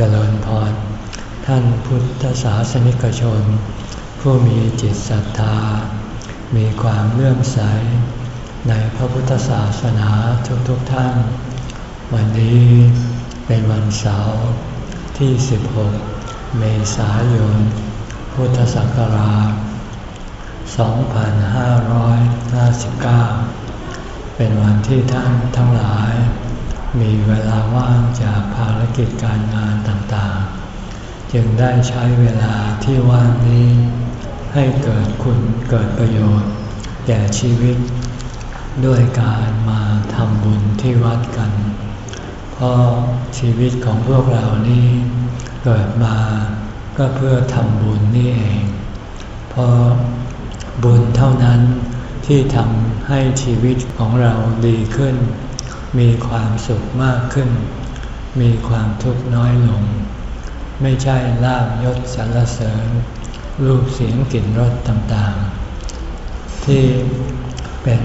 จริญพร ท่านพุทธศาสนิกชน ผู้มีจิตศรัทธา มีความเลื่อมใส ในพระพุทธศาสนาทุกๆทท่าน วันนี้เป็นวันเสาร์ที่ 16 เมษายน พุทธศักราช 2559 เป็นวันที่ท่านทั้งหลาย มีเวลาว่างจากภารกิจการงานต่างๆ จึงได้ใช้เวลาที่ว่างนี้ ให้เกิดคุณเกิดประโยชน์ แก่ชีวิต ด้วยการมาทำบุญที่วัดกัน เพราะชีวิตของพวกเรานี้ เกิดมาก็เพื่อทำบุญนี่เอง เพราะบุญเท่านั้นที่ทำให้ชีวิตของเราดีขึ้น มีความสุขมากขึ้น มีความทุกข์น้อยลง ไม่ใช่ลาบยศสรรเสริญ รูปเสียงกลิ่นรสต่างๆ ที่เป็น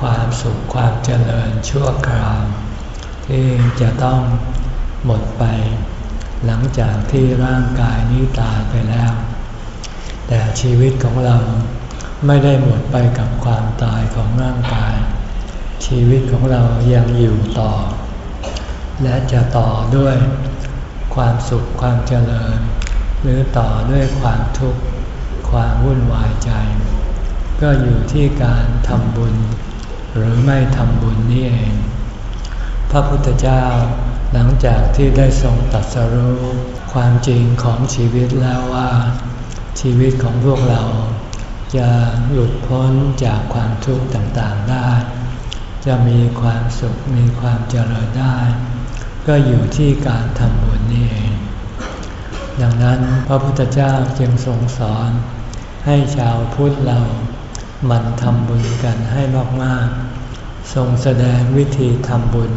ความสุขความเจริญชั่วคราว ที่จะต้องหมดไป หลังจากที่ร่างกายนี้ตายไปแล้ว แต่ชีวิตของเราไม่ได้หมดไปกับความตายของร่างกาย ชีวิตของเรายังอยู่ต่อ และจะต่อด้วยความสุขความเจริญ หรือต่อด้วยความทุกข์ความวุ่นวายใจ ก็อยู่ที่การทำบุญ หรือไม่ทำบุญนี่เอง พระพุทธเจ้าหลังจากที่ได้ทรงตัดสรู้ความจริงของชีวิตแล้วว่า ชีวิตของพวกเราจะหลุดพ้นจากความทุกข์ต่างๆได้ จะมีความสุขมีความเจริญได้ ก็อยู่ที่การทำบุญนี่เอง ดังนั้นพระพุทธเจ้าจึงทรงสอน ให้ชาวพุทธเรามันทำบุญกันให้มากๆทรงแสดงวิธีทำบุญ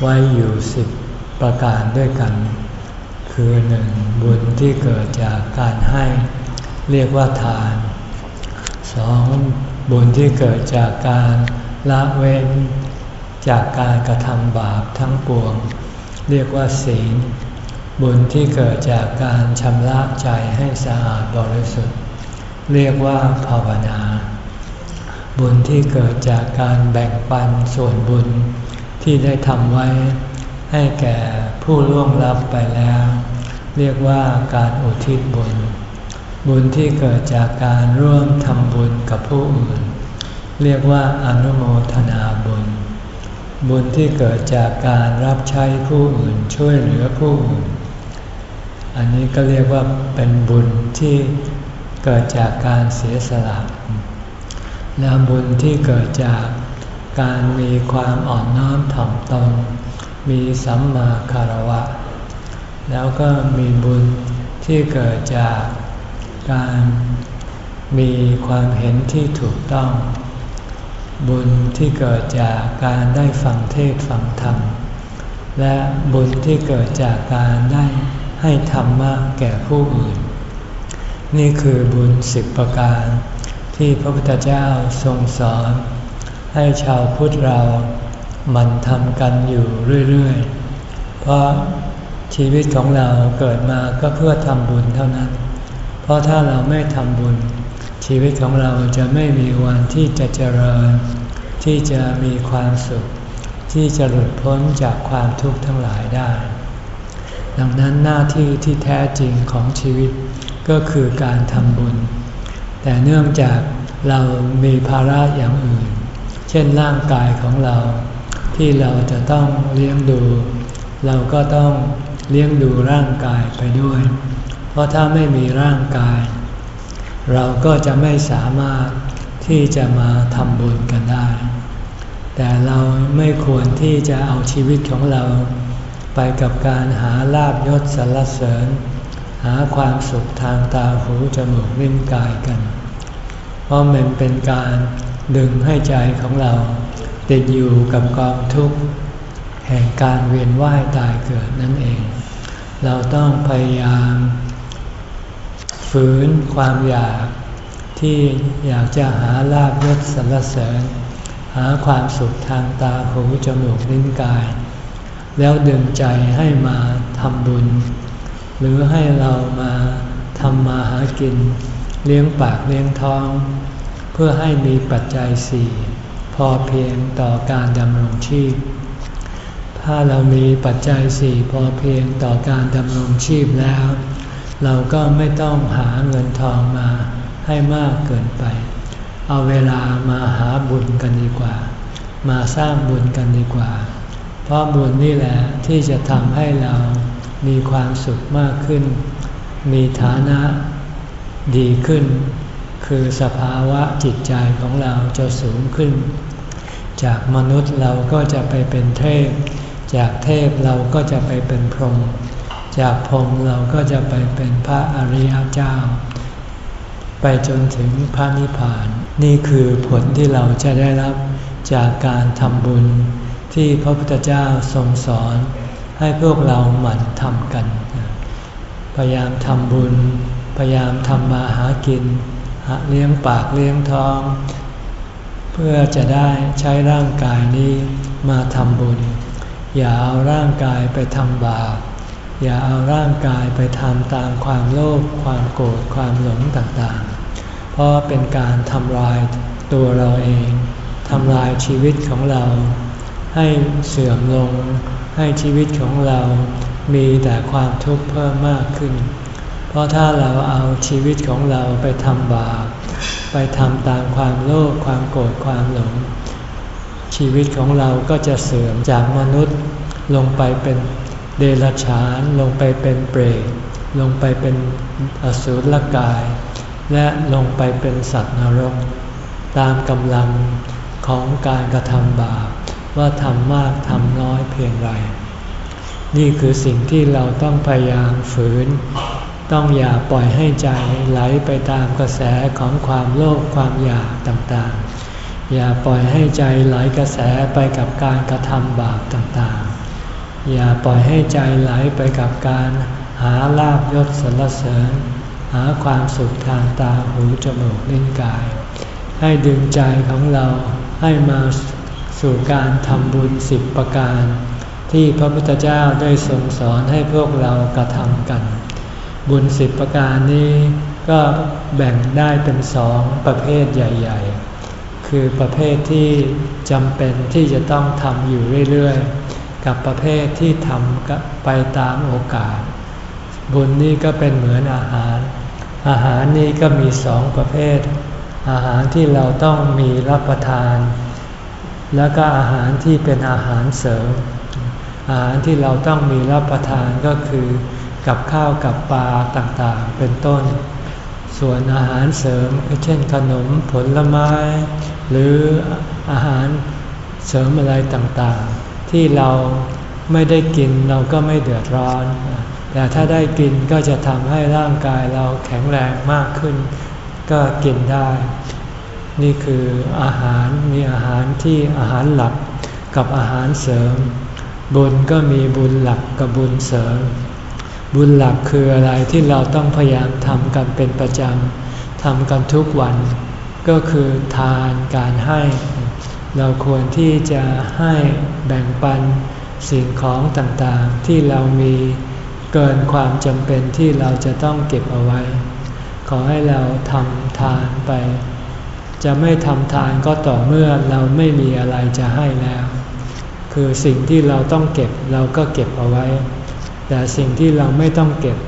ไว้อยู่สิบประการด้วยกัน คือหนึ่งบุญที่เกิดจากการให้เรียกว่าทานสองบุญที่เกิดจากการ ละเว้นจากการกระทำบาปทั้งปวง เรียกว่าศีล บุญที่เกิดจากการชำระใจให้สะอาดบริสุทธิ์ เรียกว่าภาวนา บุญที่เกิดจากการแบ่งปันส่วนบุญที่ได้ทำไว้ ให้แก่ผู้ล่วงลับไปแล้ว เรียกว่าการอุทิศบุญ บุญที่เกิดจากการร่วมทำบุญกับผู้อื่น เรียกว่าอนุโมทนาบุญ บุญที่เกิดจากการรับใช้ผู้อื่นช่วยเหลือผู้อื่น อันนี้ก็เรียกว่าเป็นบุญที่เกิดจากการเสียสละและบุญที่เกิดจากการมีความอ่อนน้อมถ่อมตน มีสัมมาคารวะ แล้วก็มีบุญที่เกิดจากการมีความเห็นที่ถูกต้อง บุญที่เกิดจากการได้ฟังเทศฟังธรรม และบุญที่เกิดจากการได้ให้ธรรมะแก่ผู้อื่น นี่คือบุญสิบประการ ที่พระพุทธเจ้าทรงสอน ให้ชาวพุทธเรามันทำกันอยู่เรื่อยๆ เพราะชีวิตของเราเกิดมาก็เพื่อทำบุญเท่านั้น เพราะถ้าเราไม่ทำบุญ ชีวิตของเราจะไม่มีวันที่จะเจริญ ที่จะมีความสุข ที่จะหลุดพ้นจากความทุกข์ทั้งหลายได้ ดังนั้นหน้าที่ที่แท้จริงของชีวิตก็คือการทำบุญ แต่เนื่องจากเรามีภาระอย่างอื่น เช่นร่างกายของเรา ที่เราจะต้องเลี้ยงดู เราก็ต้องเลี้ยงดูร่างกายไปด้วย เพราะถ้าไม่มีร่างกาย เราก็จะไม่สามารถที่จะมาทำบุญกันได้ แต่เราไม่ควรที่จะเอาชีวิตของเรา ไปกับการหาลาบยศสรรเสริญ หาความสุขทางตาหูจมูกลิ้นกายกัน เพราะมันเป็นการดึงให้ใจของเรา ติดอยู่กับกองทุกข์ แห่งการเวียนว่ายตายเกิดนั่นเอง เราต้องพยายาม ฝืนความอยากที่อยากจะหาลาบยศสรรเสริญ หาความสุขทางตาหูจมูกลิ้นกาย แล้วดึงใจให้มาททำบุญ หรือให้เรามาทำมาหากิน เลี้ยงปากเลี้ยงท้อง เพื่อให้มีปัจจัยสี่พอเพียงต่อการดำรงชีพ ถ้าเรามีปัจจัยสี่พอเพียงต่อการดำรงชีพแล้ว เราก็ไม่ต้องหาเงินทองมาให้มากเกินไป เอาเวลามาหาบุญกันดีกว่า มาสร้างบุญกันดีกว่า เพราะบุญนี่แหละที่จะทำให้เรามีความสุขมากขึ้น มีฐานะดีขึ้น คือสภาวะจิตใจของเราจะสูงขึ้น จากมนุษย์เราก็จะไปเป็นเทพ จากเทพเราก็จะไปเป็นพรหม จากพรหมเราก็จะไปเป็นพระอริยเจ้า ไปจนถึงพระนิพพาน นี่คือผลที่เราจะได้รับจากการทำบุญที่พระพุทธเจ้าทรงสอน ให้พวกเราหมั่นทำกัน พยายามทำบุญ พยายามทำมาหากินเลี้ยงปากเลี้ยงท้อง เพื่อจะได้ใช้ร่างกายนี้มาทำบุญ อย่าเอาร่างกายไปทำบาป อย่าเอาร่างกายไปทำตามความโลภความโกรธความหลงต่างๆ เพราะเป็นการทำลายตัวเราเองทำลายชีวิตของเรา ให้เสื่อมลง ให้ชีวิตของเรามีแต่ความทุกข์เพิ่มมากขึ้น เพราะถ้าเราเอาชีวิตของเราไปทำบาปไปทำตามความโลภความโกรธความหลง ชีวิตของเราก็จะเสื่อมจากมนุษย์ลงไปเป็น เดรัจฉานลงไปเป็นเปรตลงไปเป็นอสุรกาย และลงไปเป็นสัตว์นรก ตามกำลังของการกระทำบาปว่าทำมากทำน้อยเพียงไร นี่คือสิ่งที่เราต้องพยายามฝืน ต้องอย่าปล่อยให้ใจไหลไปตามกระแสของความโลภความอยากต่างๆ อย่าปล่อยให้ใจไหลกระแสไปกับการกระทำบาปต่างๆ อย่าปล่อยให้ใจไหลไปกับการหาลาบยศสรรเสริญ หาความสุขทางตาหูจมูกลิ้นกาย ให้ดึงใจของเราให้มาสู่การทำบุญสิบประการ ที่พระพุทธเจ้าได้ทรงสอนให้พวกเรากระทำกัน บุญสิบประการนี้ก็แบ่งได้เป็นสองประเภทใหญ่ ๆ คือประเภทที่จำเป็นที่จะต้องทำอยู่เรื่อยๆ กับประเภทที่ทำไปตามโอกาส บุญนี่ก็เป็นเหมือนอาหาร อาหารนี่ก็มีสองประเภท อาหารที่เราต้องมีรับประทาน แล้วก็อาหารที่เป็นอาหารเสริม อาหารที่เราต้องมีรับประทานก็คือกับข้าวกับปลาต่างๆ เป็นต้น ส่วนอาหารเสริมเช่นขนมผลไม้ หรืออาหารเสริมอะไรต่างๆ ที่เราไม่ได้กินเราก็ไม่เดือดร้อน แต่ถ้าได้กินก็จะทำให้ร่างกายเราแข็งแรงมากขึ้น ก็กินได้ นี่คืออาหารมีอาหารที่อาหารหลักกับอาหารเสริม บุญก็มีบุญหลักกับบุญเสริม บุญหลักคืออะไรที่เราต้องพยายามทำกันเป็นประจำทำกันทุกวัน ก็คือทานการให้ เราควรที่จะให้แบ่งปันสิ่งของต่างๆ ที่เรามีเกินความจำเป็นที่เราจะต้องเก็บเอาไว้ ขอให้เราทำทานไป จะไม่ทำทานก็ต่อเมื่อเราไม่มีอะไรจะให้แล้ว คือสิ่งที่เราต้องเก็บเราก็เก็บเอาไว้ แต่สิ่งที่เราไม่ต้องเก็บ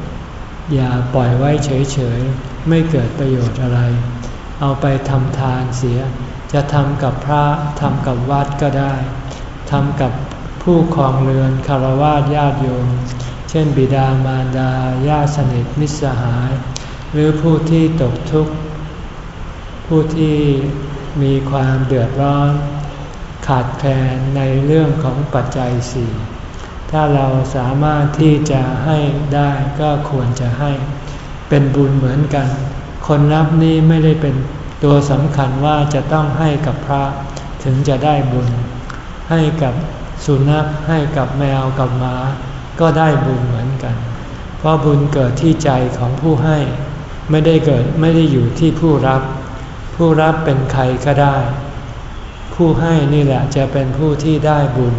อย่าปล่อยไว้เฉยๆ ไม่เกิดประโยชน์อะไร เอาไปทำทานเสีย จะทำกับพระทำกับวัดก็ได้ทำกับผู้ครองเรือนคารวะญาติโยม เช่นบิดามารดาญาติสนิทมิตรสหาย หรือผู้ที่ตกทุกข์ ผู้ที่มีความเดือดร้อน ขาดแคลนในเรื่องของปัจจัยสี่ถ้าเราสามารถที่จะให้ได้ก็ควรจะให้ เป็นบุญเหมือนกัน คนรับนี้ไม่ได้เป็น ตัวสำคัญว่าจะต้องให้กับพระถึงจะได้บุญ ให้กับสุนัขให้กับแมวกับหมา ก็ได้บุญเหมือนกัน เพราะบุญเกิดที่ใจของผู้ให้ ไม่ได้เกิดไม่ได้อยู่ที่ผู้รับ ผู้รับเป็นใครก็ได้ ผู้ให้นี่แหละจะเป็นผู้ที่ได้บุญ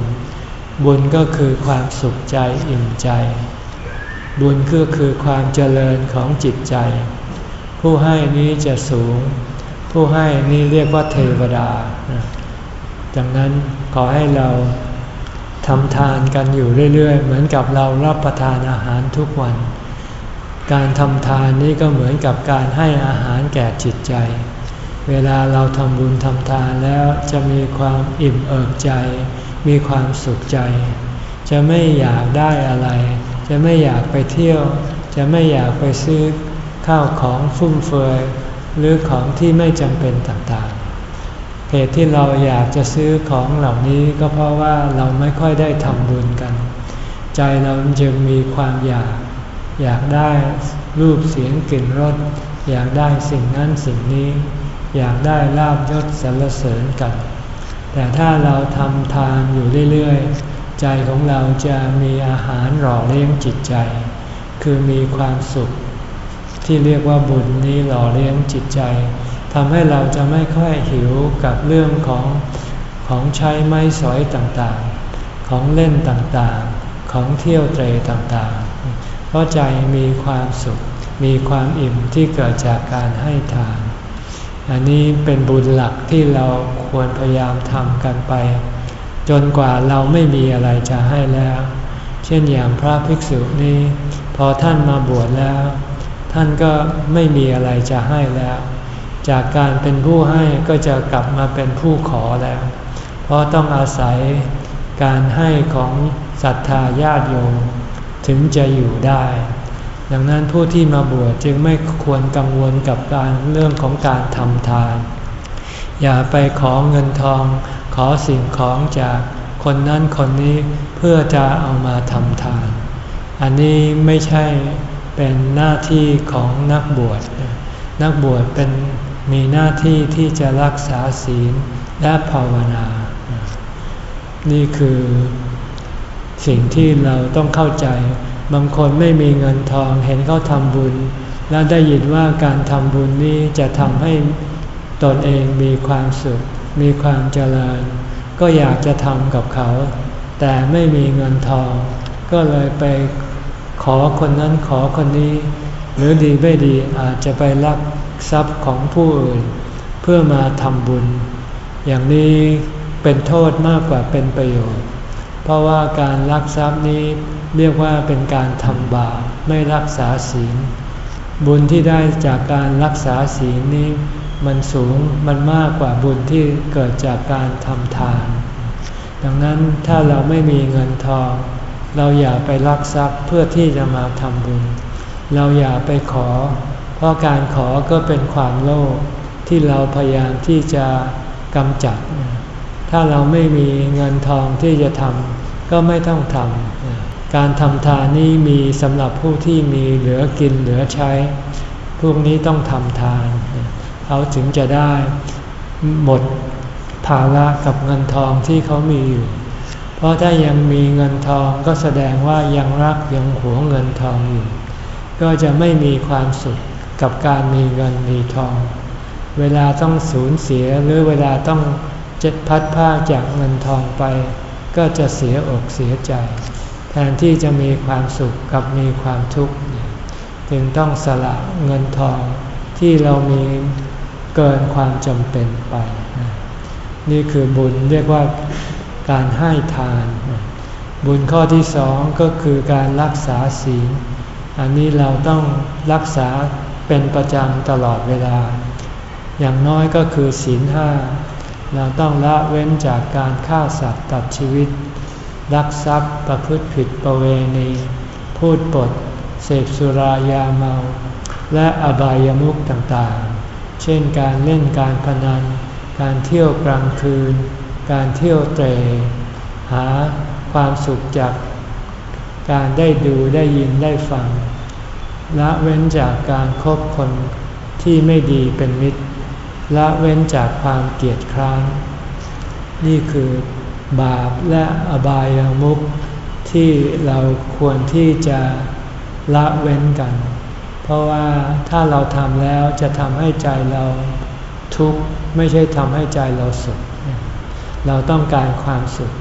บุญก็คือความสุขใจอิ่มใจ บุญก็คือความเจริญของจิตใจ ผู้ให้นี้จะสูง ผู้ให้นี้เรียกว่าเทวดา ดังนั้นขอให้เราทำทานกันอยู่เรื่อย ๆ เหมือนกับเรารับประทานอาหารทุกวัน การทำทานนี้ก็เหมือนกับการให้อาหารแก่จิตใจ เวลาเราทำบุญทำทานแล้วจะมีความอิ่มเอิบใจ มีความสุขใจ จะไม่อยากได้อะไร จะไม่อยากไปเที่ยว จะไม่อยากไปซื้อข้าวของฟุ่มเฟือย หรือของที่ไม่จำเป็นต่างๆ เหตุที่เราอยากจะซื้อของเหล่านี้ก็เพราะว่าเราไม่ค่อยได้ทำบุญกัน ใจเราจึงมีความอยาก อยากได้รูปเสียงกลิ่นรสอยากได้สิ่งนั้นสิ่งนี้ อยากได้ลาบยศสรรเสริญกัน แต่ถ้าเราทำทานอยู่เรื่อยๆ ใจของเราจะมีอาหารหล่อเลี้ยงจิตใจ คือมีความสุข ที่เรียกว่าบุญนี้หล่อเลี้ยงจิตใจทำให้เราจะไม่ค่อยหิวกับเรื่องของของใช้ไม้สอยต่างๆ ของเล่นต่างๆ ของเที่ยวเตรต่างๆ เพราะใจมีความสุข มีความอิ่มที่เกิดจากการให้ทาน อันนี้เป็นบุญหลักที่เราควรพยายามทำกันไป จนกว่าเราไม่มีอะไรจะให้แล้ว เช่นอย่างพระภิกษุนี้ พอท่านมาบวชแล้ว ท่านก็ไม่มีอะไรจะให้แล้ว จากการเป็นผู้ให้ก็จะกลับมาเป็นผู้ขอแล้ว เพราะต้องอาศัยการให้ของศรัทธาญาติโยมถึงจะอยู่ได้ ดังนั้นผู้ที่มาบวชจึงไม่ควรกังวลกับการเรื่องของการทำทาน อย่าไปขอเงินทอง ขอสิ่งของจากคนนั้นคนนี้เพื่อจะเอามาทำทาน อันนี้ไม่ใช่ เป็นหน้าที่ของนักบวช นักบวชเป็นมีหน้าที่ที่จะรักษาศีลและภาวนา นี่คือสิ่งที่เราต้องเข้าใจ บางคนไม่มีเงินทองเห็นเขาทำบุญ แล้วได้ยินว่าการทำบุญนี้จะทำให้ตนเองมีความสุข มีความเจริญ ก็อยากจะทำกับเขา แต่ไม่มีเงินทอง ก็เลยไป ขอคนนั้นขอคนนี้ หรือดีไม่ดีอาจจะไปลักทรัพย์ของผู้อื่น เพื่อมาทำบุญ อย่างนี้เป็นโทษมากกว่าเป็นประโยชน์ เพราะว่าการลักทรัพย์นี้เรียกว่าเป็นการทำบาปไม่รักษาศีล บุญที่ได้จากการรักษาศีลนี้ มันสูงมันมากกว่าบุญที่เกิดจากการทำทาน ดังนั้นถ้าเราไม่มีเงินทอง เราอย่าไปลักทรัพย์เพื่อที่จะมาทำบุญ เราอย่าไปขอ เพราะการขอก็เป็นความโลภที่เราพยายามที่จะกำจัด ถ้าเราไม่มีเงินทองที่จะทำก็ไม่ต้องทำ การทำทานนี้มีสำหรับผู้ที่มีเหลือกินเหลือใช้ พวกนี้ต้องทำทานเขาถึงจะได้หมดภาระกับเงินทองที่เขามีอยู่ เพราะถ้ายังมีเงินทองก็แสดงว่ายังรักยังหวงเงินทองอยู่ ก็จะไม่มีความสุขกับการมีเงินมีทอง เวลาต้องสูญเสียหรือเวลาต้องเจ็ดพัดผ้าจากเงินทองไป ก็จะเสียอกเสียใจ แทนที่จะมีความสุขกับมีความทุกข์จึงต้องสละเงินทองที่เรามีเกินความจำเป็นไป นี่คือบุญเรียกว่า การให้ทาน บุญข้อที่สองก็คือการรักษาศีล อันนี้เราต้องรักษาเป็นประจำตลอดเวลา อย่างน้อยก็คือศีลห้าเราต้องละเว้นจากการฆ่าสัตว์ตัดชีวิตลักทรัพย์ประพฤติผิดประเวณี พูดปด เสพสุรายาเมา และอบายามุขต่างๆ เช่นการเล่นการพนัน การเที่ยวกลางคืน การเที่ยวเตรหาความสุขจากการได้ดูได้ยินได้ฟัง ละเว้นจากการครบคนที่ไม่ดีเป็นมิตร ละเว้นจากความเกลียดคร้านนี่คือบาปและอบายามุขที่เราควรที่จะละเว้นกัน เพราะว่าถ้าเราทำแล้วจะทำให้ใจเราทุกข์ไม่ใช่ทำให้ใจเราสุข เราต้องการความสุข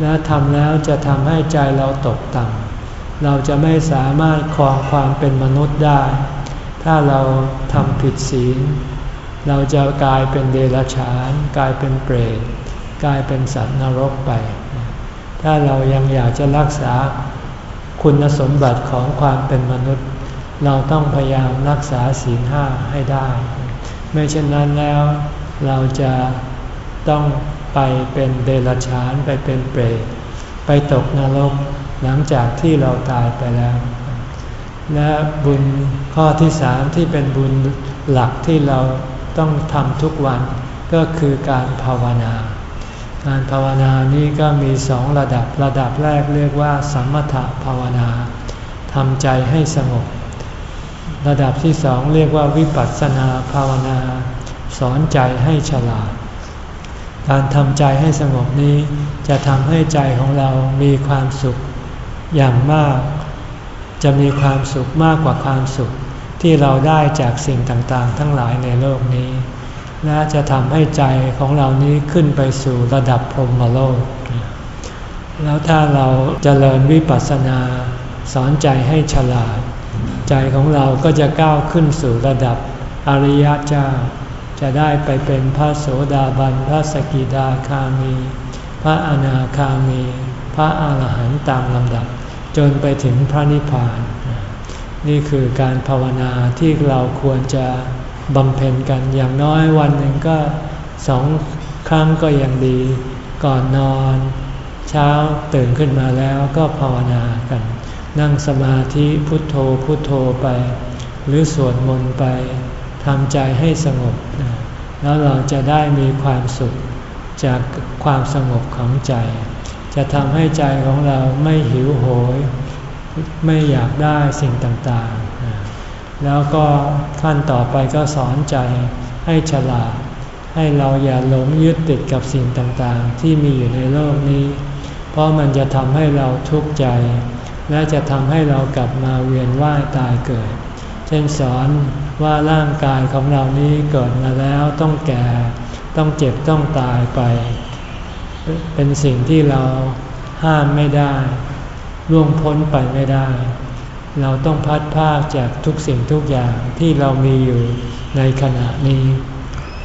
และทำแล้วจะทำให้ใจเราตกต่ำเราจะไม่สามารถครองความเป็นมนุษย์ได้ ถ้าเราทำผิดศีล เราจะกลายเป็นเดรัจฉาน กลายเป็นเปรตกลายเป็นสัตว์นรกไป ถ้าเรายังอยากจะรักษาคุณสมบัติของความเป็นมนุษย์ เราต้องพยายามรักษาศีลห้าให้ได้ ไม่เช่นนั้นแล้วเราจะต้อง ไปเป็นเดรัจฉานไปเป็นเปรตไปตกนรกหลังจากที่เราตายไปแล้ว และบุญข้อที่สามที่เป็นบุญหลักที่เราต้องทำทุกวันก็คือการภาวนา การภาวนานี้ก็มีสองระดับระดับแรกเรียกว่าสัมมถภาวนาทำใจให้สงบ ระดับที่สองเรียกว่าวิปัสสนาภาวนา สอนใจให้ฉลาด การทำใจให้สงบนี้จะทำให้ใจของเรามีความสุขอย่างมาก จะมีความสุขมากกว่าความสุขที่เราได้จากสิ่งต่างๆ ทั้งหลายในโลกนี้ และจะทำให้ใจของเรานี้ขึ้นไปสู่ระดับพรหมโลก แล้วถ้าเราจเจริญวิปัสสนาสอนใจให้ฉลาด ใจของเราก็จะก้าวขึ้นสู่ระดับอริยเจ้า จะได้ไปเป็นพระโสดาบัน พระสกิดาคามี พระอนาคามี พระอาหารหันต์ตามลำดับ จนไปถึงพระนิพพาน นี่คือการภาวนาที่เราควรจะบำเพ็ญกันอย่างน้อยวันหนึ่งก็สองครั้งก็ยังดี ก่อนนอน เช้าตื่นขึ้นมาแล้วก็ภาวนากัน นั่งสมาธิพุทโธพุทโธไป หรือสวดมนต์ไป ทำใจให้สงบ แล้วเราจะได้มีความสุขจากความสงบของใจ จะทำให้ใจของเราไม่หิวโหย ไม่อยากได้สิ่งต่างๆ แล้วก็ขั้นต่อไปก็สอนใจให้ฉลาด ให้เราอย่าหลงยึดติดกับสิ่งต่างๆ ที่มีอยู่ในโลกนี้ เพราะมันจะทำให้เราทุกข์ใจ และจะทำให้เรากลับมาเวียนว่ายตายเกิด เช่นสอน ว่าร่างกายของเรานี้เกิดมาแล้วต้องแก่ ต้องเจ็บต้องตายไป เป็นสิ่งที่เราห้ามไม่ได้ ล่วงพ้นไปไม่ได้ เราต้องพัดภาคจากทุกสิ่งทุกอย่างที่เรามีอยู่ในขณะนี้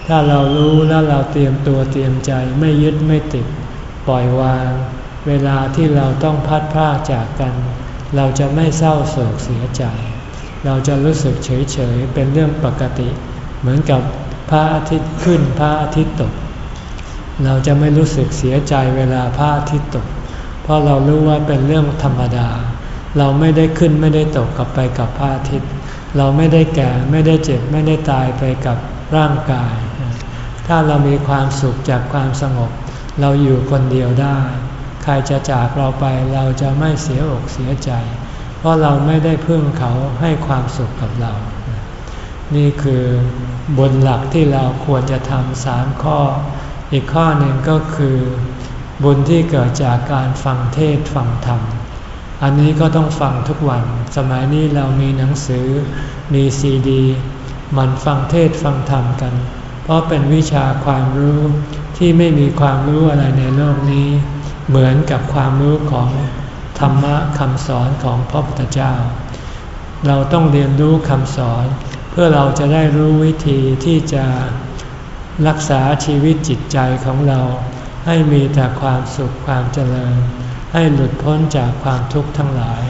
ถ้าเรารู้แล้วเราเตรียมตัวเตรียมใจไม่ยึดไม่ติด ปล่อยวาง เวลาที่เราต้องพัดภาคจากกัน เราจะไม่เศร้าโศกเสียใจ เราจะรู้สึกเฉยเฉยเป็นเรื่องปกติ เหมือนกับพระอาทิตย์ขึ้นพระอาทิตย์ตก เราจะไม่รู้สึกเสียใจเวลาพระอาทิตย์ตก เพราะเรารู้ว่าเป็นเรื่องธรรมดา เราไม่ได้ขึ้นไม่ได้ตกกลับไปกับพระอาทิตย์ เราไม่ได้แก่ไม่ได้เจ็บไม่ได้ตายไปกับร่างกาย ถ้าเรามีความสุขจากความสงบ เราอยู่คนเดียวได้ ใครจะจากเราไปเราจะไม่เสียอกเสียใจ เพราะเราไม่ได้พึ่งเขาให้ความสุขกับเรา นี่คือบนหลักที่เราควรจะทำสามข้อ อีกข้อหนึ่งก็คือบุญที่เกิดจากการฟังเทศฟังธรรม อันนี้ก็ต้องฟังทุกวัน สมัยนี้เรามีหนังสือ มีซีดี มันฟังเทศฟังธรรมกัน เพราะเป็นวิชาความรู้ที่ไม่มีความรู้อะไรในโลกนี้ เหมือนกับความรู้ของ ธรรมะคำสอนของพระพุทธเจ้า เราต้องเรียนรู้คำสอน เพื่อเราจะได้รู้วิธีที่จะรักษาชีวิตจิตใจของเรา ให้มีแต่ความสุขความเจริญ ให้หลุดพ้นจากความทุกข์ทั้งหลาย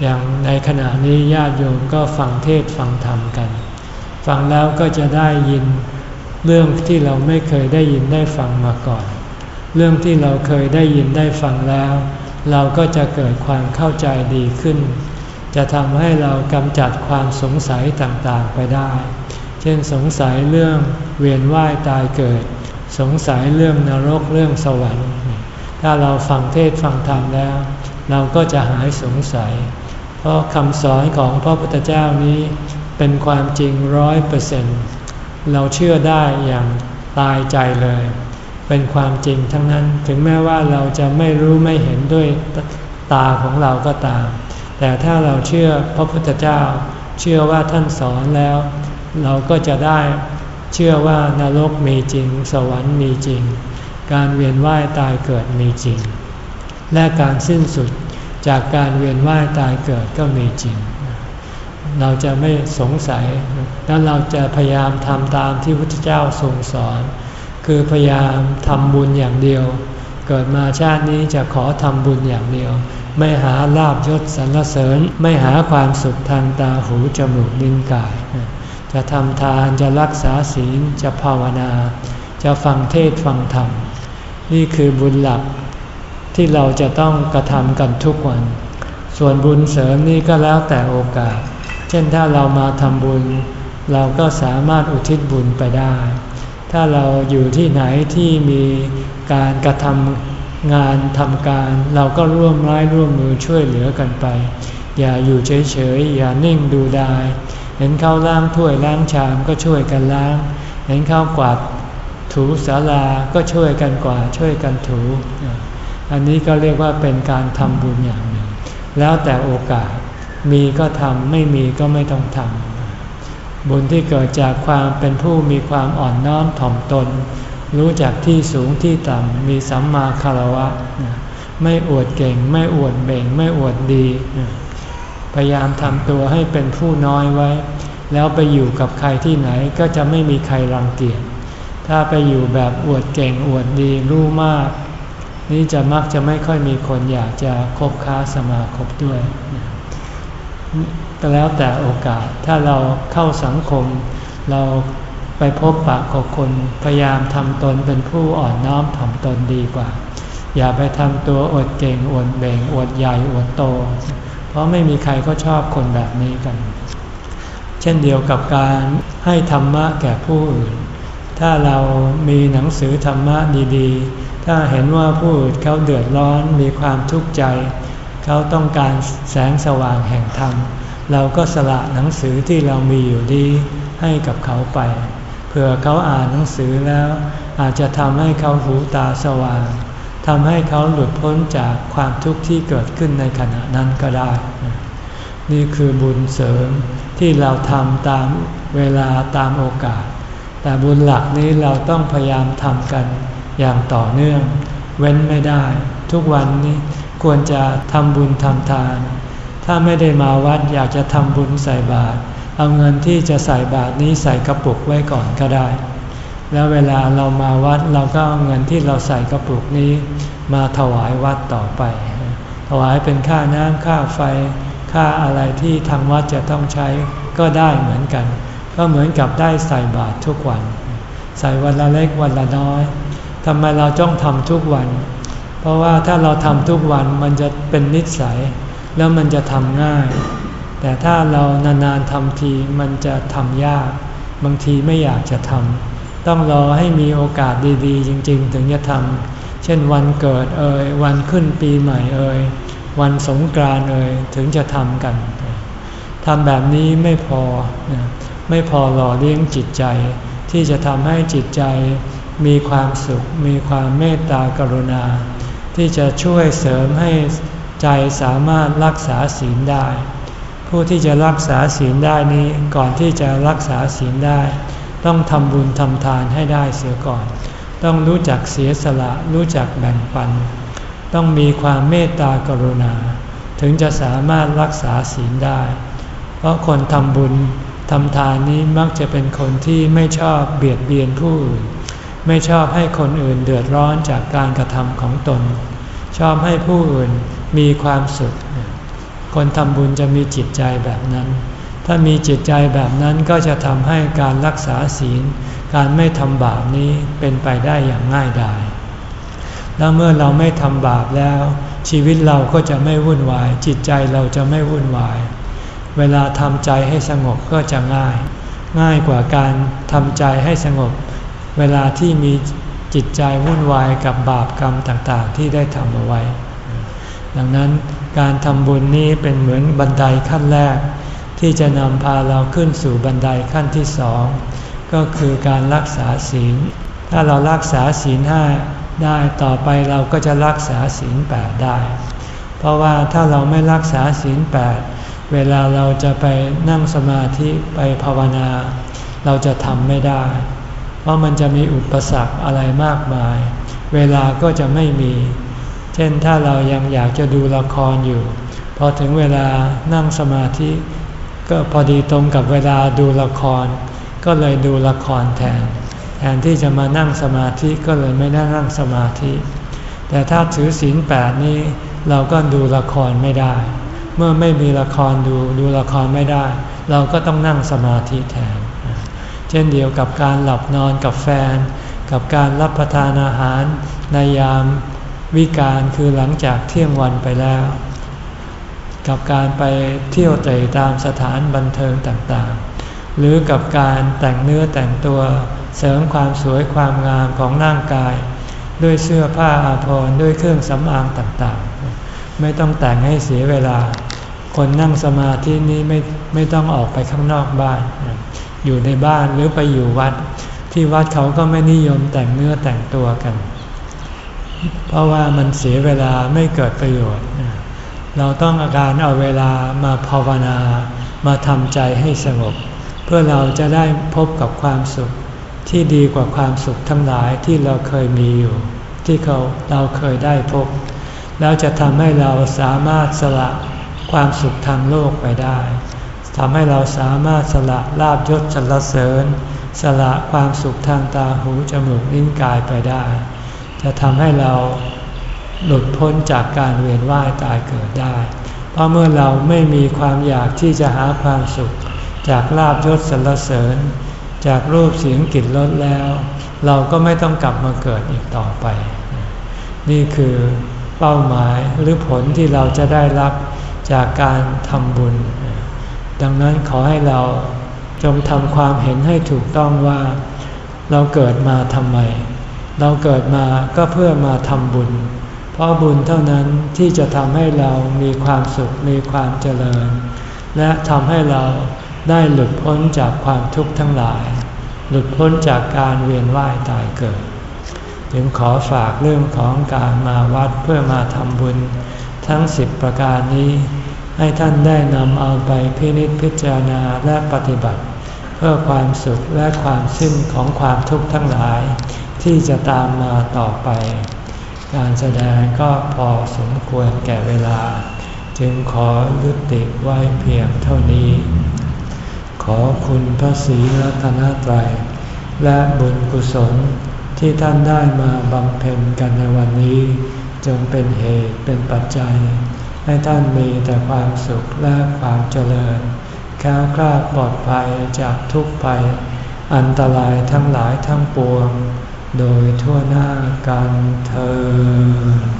อย่างในขณะนี้ญาติโยมก็ฟังเทศฟังธรรมกัน ฟังแล้วก็จะได้ยินเรื่องที่เราไม่เคยได้ยินได้ฟังมาก่อน เรื่องที่เราเคยได้ยินได้ฟังแล้ว เราก็จะเกิดความเข้าใจดีขึ้น จะทำให้เรากำจัดความสงสัยต่างๆไปได้ เช่นสงสัยเรื่องเวียนว่ายตายเกิด สงสัยเรื่องนรกเรื่องสวรรค์ ถ้าเราฟังเทศฟังธรรมแล้ว เราก็จะหายสงสัย เพราะคำสอนของพระพุทธเจ้านี้เป็นความจริงร้อยเปอร์เซ็นต์เราเชื่อได้อย่างตายใจเลย เป็นความจริงทั้งนั้นถึงแม้ว่าเราจะไม่รู้ไม่เห็นด้วยตาของเราก็ตาม แต่ถ้าเราเชื่อพระพุทธเจ้า เชื่อว่าท่านสอนแล้ว เราก็จะได้เชื่อว่านรกมีจริง สวรรค์มีจริง การเวียนว่ายตายเกิดมีจริง และการสิ้นสุดจากการเวียนว่ายตายเกิดก็มีจริง เราจะไม่สงสัย แล้วเราจะพยายามทำตามที่พระพุทธเจ้าทรงสอน คือพยายามทำบุญอย่างเดียว เกิดมาชาตินี้จะขอทำบุญอย่างเดียว ไม่หาลาบยศสรรเสริญไม่หาความสุขทางตาหูจมูกลิ้นกาย จะทำทานจะรักษาศีลจะภาวนา จะฟังเทศฟังธรรม นี่คือบุญหลักที่เราจะต้องกระทำกันทุกวัน ส่วนบุญเสริมนี่ก็แล้วแต่โอกาส เช่นถ้าเรามาทำบุญ เราก็สามารถอุทิศบุญไปได้ ถ้าเราอยู่ที่ไหนที่มีการกระทำงานทำการ เราก็ร่วมร้ายร่วมมือช่วยเหลือกันไป อย่าอยู่เฉยๆ อย่านิ่งดูได้เห็นเขาล้างถ้วยล้างชามก็ช่วยกันล้าง เห็นเขากวาดถูสาราก็ช่วยกันกวาดช่วยกันถู อันนี้ก็เรียกว่าเป็นการทำบุญอย่างหนึ่ง แล้วแต่โอกาสมีก็ทำไม่มีก็ไม่ต้องทำ บุญที่เกิดจากความเป็นผู้มีความอ่อนน้อมถ่อมตน รู้จักที่สูงที่ต่ำมีสัมมาคารวะ ไม่อวดเก่ง ไม่อวดเบ่ง ไม่อวดดี พยายามทำตัวให้เป็นผู้น้อยไว้ แล้วไปอยู่กับใครที่ไหนก็จะไม่มีใครรังเกียจถ้าไปอยู่แบบอวดเก่งอวดดีรู้มาก นี่จะมักจะไม่ค่อยมีคนอยากจะคบค้าสมาคบด้วย ก็แล้วแต่โอกาสถ้าเราเข้าสังคม เราไปพบปะกับคนพยายามทำตนเป็นผู้อ่อนน้อมถ่อมตนดีกว่า อย่าไปทำตัวอดเก่งอวดเบ่งอวดใหญ่อวดโต เพราะไม่มีใครก็ชอบคนแบบนี้กัน เช่นเดียวกับการให้ธรรมะแก่ผู้อื่น ถ้าเรามีหนังสือธรรมะดีๆ ถ้าเห็นว่าผู้อื่นเขาเดือดร้อนมีความทุกข์ใจ เขาต้องการแสงสว่างแห่งธรรม เราก็สละหนังสือที่เรามีอยู่ดีให้กับเขาไป เผื่อเขาอ่านหนังสือแล้ว อาจจะทำให้เขาหูตาสว่างทำให้เขาหลุดพ้นจากความทุกข์ที่เกิดขึ้นในขณะนั้นก็ได้ นี่คือบุญเสริมที่เราทำตามเวลาตามโอกาส แต่บุญหลักนี้เราต้องพยายามทำกันอย่างต่อเนื่อง เว้นไม่ได้ ทุกวันนี้ควรจะทำบุญทำทาน ถ้าไม่ได้มาวัดอยากจะทำบุญใส่บาตรเอาเงินที่จะใส่บาตรนี้ใส่กระปุกไว้ก่อนก็ได้ แล้วเวลาเรามาวัดเราก็เอาเงินที่เราใส่กระปุกนี้ มาถวายวัดต่อไป ถวายเป็นค่าน้ำค่าไฟ ค่าอะไรที่ทางวัดจะต้องใช้ก็ได้เหมือนกัน ก็เหมือนกับได้ใส่บาตรทุกวัน ใส่วันละเล็กวันละน้อยทำไมเราจ้องทำทุกวัน เพราะว่าถ้าเราทำทุกวันมันจะเป็นนิสัย แล้วมันจะทำง่าย แต่ถ้าเรานานๆทำทีมันจะทำยาก บางทีไม่อยากจะทำต้องรอให้มีโอกาสดีๆ จริง ๆ ถึงจะทำเช่นวันเกิดเอ่ยวันขึ้นปีใหม่เอ่ยวันสงกรานต์เอ่ยถึงจะทำกันทำแบบนี้ไม่พอ ไม่พอหล่อเลี้ยงจิตใจ ที่จะทำให้จิตใจมีความสุข มีความเมตตากรุณา ที่จะช่วยเสริมให้ ใจสามารถรักษาศีลได้ ผู้ที่จะรักษาศีลได้นี้ก่อนที่จะรักษาศีลได้ ต้องทำบุญทำทานให้ได้เสียก่อน ต้องรู้จักเสียสละรู้จักแบ่งปัน ต้องมีความเมตตากรุณา ถึงจะสามารถรักษาศีลได้ เพราะคนทำบุญทำทานนี้มักจะเป็นคนที่ไม่ชอบเบียดเบียนผู้อื่น ไม่ชอบให้คนอื่นเดือดร้อนจากการกระทำของตน ชอบให้ผู้อื่น มีความสุข คนทำบุญจะมีจิตใจแบบนั้น ถ้ามีจิตใจแบบนั้นก็จะทำให้การรักษาศีล การไม่ทำบาปนี้เป็นไปได้อย่างง่ายดาย แล้วเมื่อเราไม่ทำบาปแล้ว ชีวิตเราก็จะไม่วุ่นวาย จิตใจเราจะไม่วุ่นวาย เวลาทำใจให้สงบก็จะง่าย ง่ายกว่าการทำใจให้สงบ เวลาที่มีจิตใจวุ่นวายกับบาปกรรมต่างๆ ที่ได้ทำเอาไว้ ดังนั้นการทำบุญนี้เป็นเหมือนบันไดขั้นแรก ที่จะนำพาเราขึ้นสู่บันไดขั้นที่สองก็คือการรักษาศีล ถ้าเรารักษาศีลห้าได้ต่อไปเราก็จะรักษาศีลแปดได้ เพราะว่าถ้าเราไม่รักษาศีลแปดเวลาเราจะไปนั่งสมาธิไปภาวนา เราจะทำไม่ได้ เพราะมันจะมีอุปสรรคอะไรมากมาย เวลาก็จะไม่มี เช่นถ้าเรายังอยากจะดูละครอยู่ พอถึงเวลานั่งสมาธิ ก็พอดีตรงกับเวลาดูละคร ก็เลยดูละครแทน แทนที่จะมานั่งสมาธิก็เลยไม่ได้นั่งสมาธิ แต่ถ้าถือศีลแปดนี้เราก็ดูละครไม่ได้ เมื่อไม่มีละครดูดูละครไม่ได้ เราก็ต้องนั่งสมาธิแทน เช่นเดียวกับการหลับนอนกับแฟน กับการรับประทานอาหารในยาม วิการคือหลังจากเที่ยงวันไปแล้ว กับการไปเที่ยวเตะตามสถานบันเทิงต่างๆ หรือกับการแต่งเนื้อแต่งตัวเสริมความสวยความงามของร่างกาย ด้วยเสื้อผ้าอาภรณ์ด้วยเครื่องสำอางต่างๆ ไม่ต้องแต่งให้เสียเวลา คนนั่งสมาธินี้ไม่ไม่ต้องออกไปข้างนอกบ้าน อยู่ในบ้านหรือไปอยู่วัด ที่วัดเขาก็ไม่นิยมแต่งเนื้อแต่งตัวกัน เพราะว่ามันเสียเวลาไม่เกิดประโยชน์ เราต้องอาการเอาเวลามาภาวนา มาทำใจให้สงบ เพื่อเราจะได้พบกับความสุขที่ดีกว่าความสุขทั้งหลายที่เราเคยมีอยู่ ที่เขาเราเคยได้พบ แล้วจะทำให้เราสามารถสละความสุขทางโลกไปได้ทำให้เราสามารถสละลาบยศสรรเสริญ สละความสุขทางตาหูจมูกลิ้นกายไปได้ จะทำให้เราหลุดพ้นจากการเวียนว่ายตายเกิดได้ เพราะเมื่อเราไม่มีความอยากที่จะหาความสุข จากลาบยศสรรเสริญ จากรูปเสียงกลิ่นรสแล้ว เราก็ไม่ต้องกลับมาเกิดอีกต่อไป นี่คือเป้าหมายหรือผลที่เราจะได้รับจากการทำบุญ ดังนั้นขอให้เราจงทำความเห็นให้ถูกต้องว่า เราเกิดมาทำไม เราเกิดมาก็เพื่อมาทำบุญ เพราะบุญเท่านั้นที่จะทำให้เรามีความสุขมีความเจริญ และทำให้เราได้หลุดพ้นจากความทุกข์ทั้งหลาย หลุดพ้นจากการเวียนว่ายตายเกิด จึงขอฝากเรื่องของการมาวัดเพื่อมาทำบุญ ทั้งสิบประการนี้ ให้ท่านได้นำเอาไปพินิจพิจารณาและปฏิบัติ เพื่อความสุขและความสิ้นของความทุกข์ทั้งหลาย ที่จะตามมาต่อไป การแสดงก็พอสมควรแก่เวลา จึงขอยุติไว้เพียงเท่านี้ ขอคุณพระศรีรัตนตรัย และบุญกุศลที่ท่านได้มาบำเพ็ญกันในวันนี้ จงเป็นเหตุเป็นปัจจัย ให้ท่านมีแต่ความสุขและความเจริญแค้วคลาดปลอดภัยจากทุกภัย อันตรายทั้งหลายทั้งปวง โดยทั่วหน้ากันเธอ